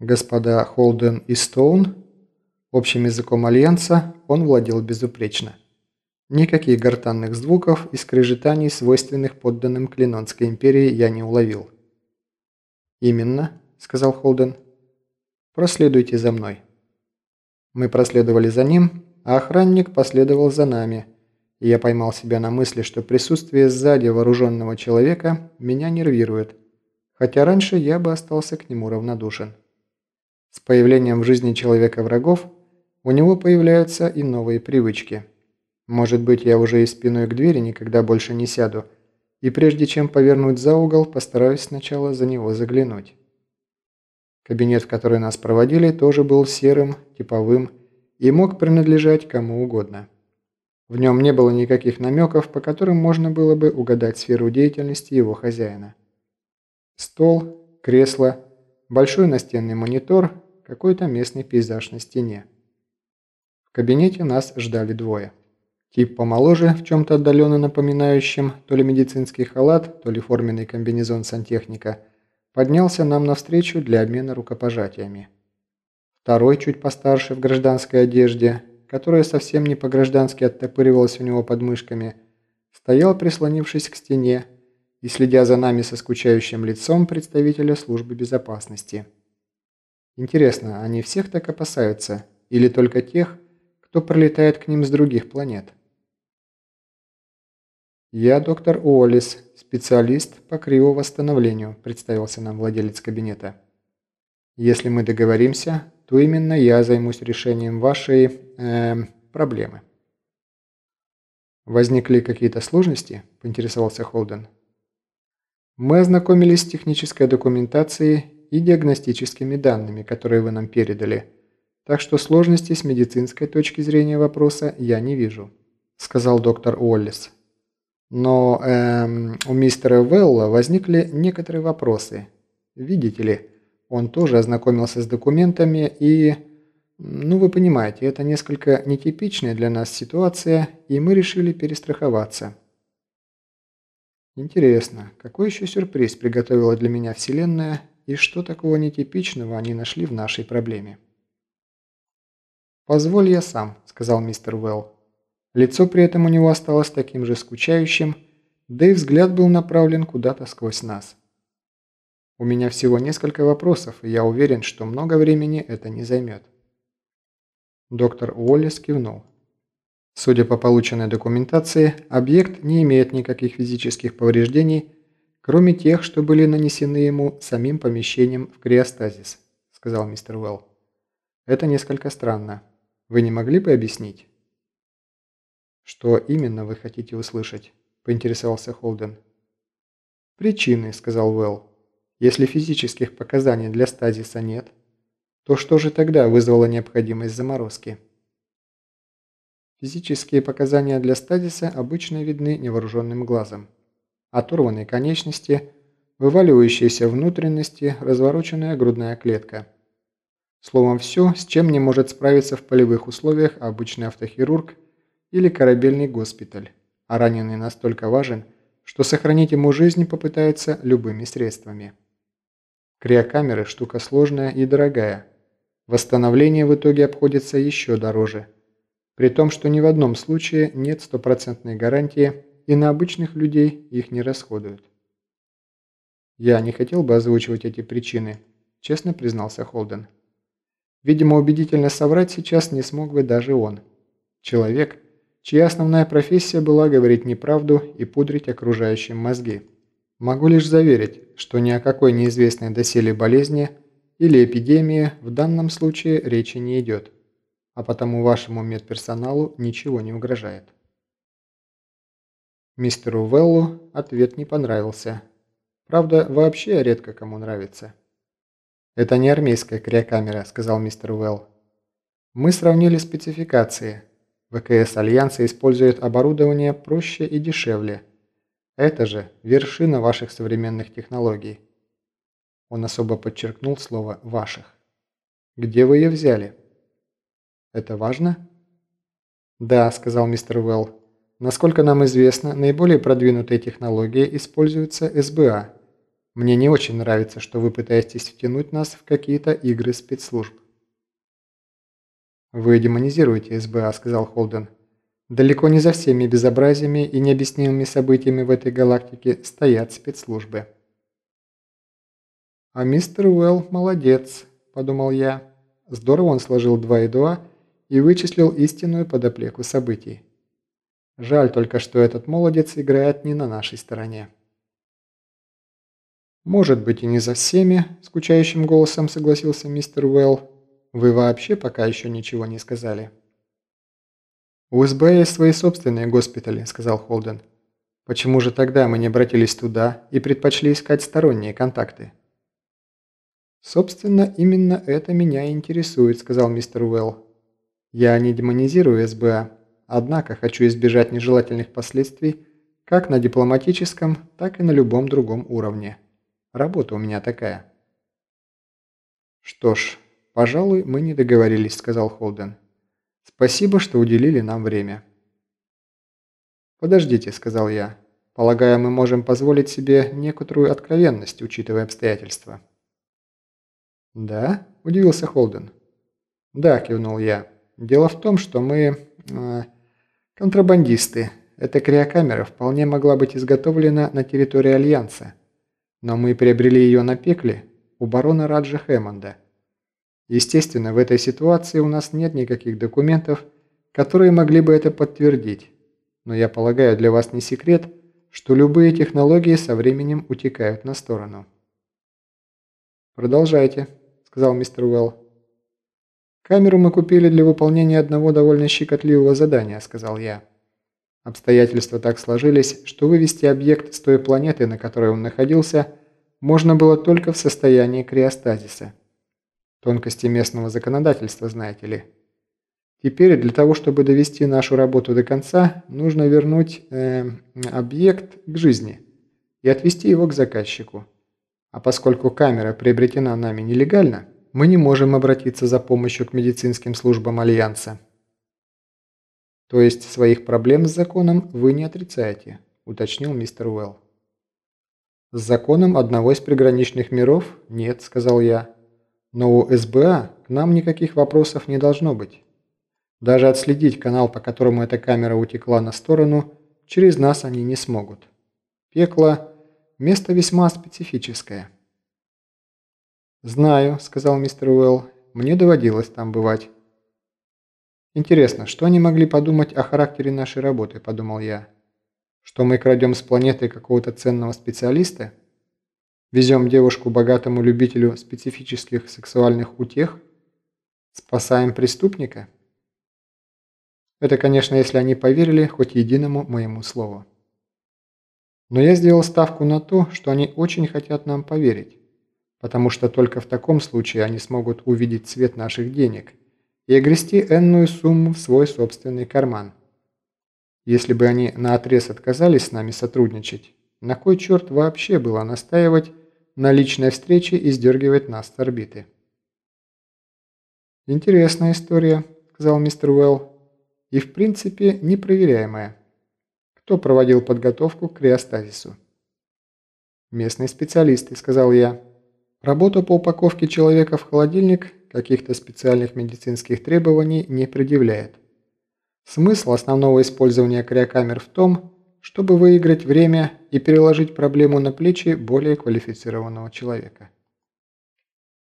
Господа Холден и Стоун, общим языком Альянса он владел безупречно. Никаких гортанных звуков и скрежетаний, свойственных подданным Клинонской империи, я не уловил. «Именно», — сказал Холден. «Проследуйте за мной». Мы проследовали за ним, а охранник последовал за нами, и я поймал себя на мысли, что присутствие сзади вооруженного человека меня нервирует, хотя раньше я бы остался к нему равнодушен. С появлением в жизни человека врагов у него появляются и новые привычки. Может быть, я уже и спиной к двери никогда больше не сяду, и прежде чем повернуть за угол, постараюсь сначала за него заглянуть. Кабинет, в который нас проводили, тоже был серым, типовым и мог принадлежать кому угодно. В нем не было никаких намеков, по которым можно было бы угадать сферу деятельности его хозяина. Стол, кресло, большой настенный монитор, какой-то местный пейзаж на стене. В кабинете нас ждали двое. Тип помоложе, в чем-то отдаленно напоминающем то ли медицинский халат, то ли форменный комбинезон сантехника, поднялся нам навстречу для обмена рукопожатиями. Второй, чуть постарше, в гражданской одежде, которая совсем не по-граждански оттопыривалась у него под мышками, стоял, прислонившись к стене, и следя за нами со скучающим лицом представителя службы безопасности. Интересно, они всех так опасаются? Или только тех, кто пролетает к ним с других планет? «Я доктор Уоллес, специалист по кривовосстановлению», – представился нам владелец кабинета. «Если мы договоримся, то именно я займусь решением вашей... Э, проблемы». «Возникли какие-то сложности?» – поинтересовался Холден. Мы ознакомились с технической документацией и диагностическими данными, которые вы нам передали, так что сложностей с медицинской точки зрения вопроса я не вижу», – сказал доктор Уоллес. «Но эм, у мистера Велла возникли некоторые вопросы. Видите ли, он тоже ознакомился с документами и... Ну, вы понимаете, это несколько нетипичная для нас ситуация, и мы решили перестраховаться». Интересно, какой еще сюрприз приготовила для меня Вселенная и что такого нетипичного они нашли в нашей проблеме? «Позволь я сам», — сказал мистер Уэлл. Лицо при этом у него осталось таким же скучающим, да и взгляд был направлен куда-то сквозь нас. У меня всего несколько вопросов, и я уверен, что много времени это не займет. Доктор Уоллес кивнул. Судя по полученной документации, объект не имеет никаких физических повреждений, кроме тех, что были нанесены ему самим помещением в криостазис, сказал мистер Уэлл. Это несколько странно. Вы не могли бы объяснить? Что именно вы хотите услышать? поинтересовался Холден. Причины, сказал Уэлл. Если физических показаний для стазиса нет, то что же тогда вызвало необходимость заморозки? Физические показания для стазиса обычно видны невооруженным глазом. Оторванные конечности, вываливающиеся внутренности, развороченная грудная клетка. Словом, все, с чем не может справиться в полевых условиях обычный автохирург или корабельный госпиталь, а раненый настолько важен, что сохранить ему жизнь попытаются любыми средствами. Криокамеры – штука сложная и дорогая. Восстановление в итоге обходится еще дороже – при том, что ни в одном случае нет стопроцентной гарантии и на обычных людей их не расходуют. «Я не хотел бы озвучивать эти причины», – честно признался Холден. «Видимо, убедительно соврать сейчас не смог бы даже он. Человек, чья основная профессия была говорить неправду и пудрить окружающим мозги. Могу лишь заверить, что ни о какой неизвестной доселе болезни или эпидемии в данном случае речи не идет а потому вашему медперсоналу ничего не угрожает. Мистеру Веллу ответ не понравился. Правда, вообще редко кому нравится. «Это не армейская криокамера», – сказал мистер Уэлл. «Мы сравнили спецификации. ВКС Альянса использует оборудование проще и дешевле. Это же вершина ваших современных технологий». Он особо подчеркнул слово «ваших». «Где вы ее взяли?» Это важно?» «Да», – сказал мистер Уэлл. «Насколько нам известно, наиболее продвинутые технологии используются СБА. Мне не очень нравится, что вы пытаетесь втянуть нас в какие-то игры спецслужб». «Вы демонизируете СБА», — сказал Холден. «Далеко не за всеми безобразиями и необъяснимыми событиями в этой галактике стоят спецслужбы». «А мистер Уэлл молодец», – подумал я. Здорово он сложил два и два и вычислил истинную подоплеку событий. Жаль только, что этот молодец играет не на нашей стороне. «Может быть и не за всеми», – скучающим голосом согласился мистер Уэлл. «Вы вообще пока еще ничего не сказали». «У СБ есть свои собственные госпитали», – сказал Холден. «Почему же тогда мы не обратились туда и предпочли искать сторонние контакты?» «Собственно, именно это меня интересует», – сказал мистер Уэлл. «Я не демонизирую СБА, однако хочу избежать нежелательных последствий как на дипломатическом, так и на любом другом уровне. Работа у меня такая». «Что ж, пожалуй, мы не договорились», – сказал Холден. «Спасибо, что уделили нам время». «Подождите», – сказал я. «Полагаю, мы можем позволить себе некоторую откровенность, учитывая обстоятельства». «Да?» – удивился Холден. «Да», – кивнул я. «Дело в том, что мы... Э, контрабандисты. Эта криокамера вполне могла быть изготовлена на территории Альянса. Но мы приобрели ее на пекле у барона Раджа Хэммонда. Естественно, в этой ситуации у нас нет никаких документов, которые могли бы это подтвердить. Но я полагаю, для вас не секрет, что любые технологии со временем утекают на сторону». «Продолжайте», сказал мистер Уэлл. «Камеру мы купили для выполнения одного довольно щекотливого задания», – сказал я. Обстоятельства так сложились, что вывести объект с той планеты, на которой он находился, можно было только в состоянии криостазиса. Тонкости местного законодательства, знаете ли. Теперь для того, чтобы довести нашу работу до конца, нужно вернуть э, объект к жизни и отвести его к заказчику. А поскольку камера приобретена нами нелегально, мы не можем обратиться за помощью к медицинским службам Альянса. То есть своих проблем с законом вы не отрицаете, уточнил мистер Уэлл. С законом одного из приграничных миров нет, сказал я. Но у СБА к нам никаких вопросов не должно быть. Даже отследить канал, по которому эта камера утекла на сторону, через нас они не смогут. Пекло Место весьма специфическое. «Знаю», – сказал мистер Уэлл. «Мне доводилось там бывать». «Интересно, что они могли подумать о характере нашей работы?» – подумал я. «Что мы крадем с планеты какого-то ценного специалиста? Везем девушку богатому любителю специфических сексуальных утех? Спасаем преступника?» Это, конечно, если они поверили хоть единому моему слову. Но я сделал ставку на то, что они очень хотят нам поверить, потому что только в таком случае они смогут увидеть цвет наших денег и огрести энную сумму в свой собственный карман. Если бы они наотрез отказались с нами сотрудничать, на кой черт вообще было настаивать на личной встрече и сдергивать нас с орбиты? «Интересная история», – сказал мистер Уэлл, – «и в принципе непроверяемая» кто проводил подготовку к криостазису. «Местные специалисты», – сказал я. «Работа по упаковке человека в холодильник каких-то специальных медицинских требований не предъявляет. Смысл основного использования криокамер в том, чтобы выиграть время и переложить проблему на плечи более квалифицированного человека».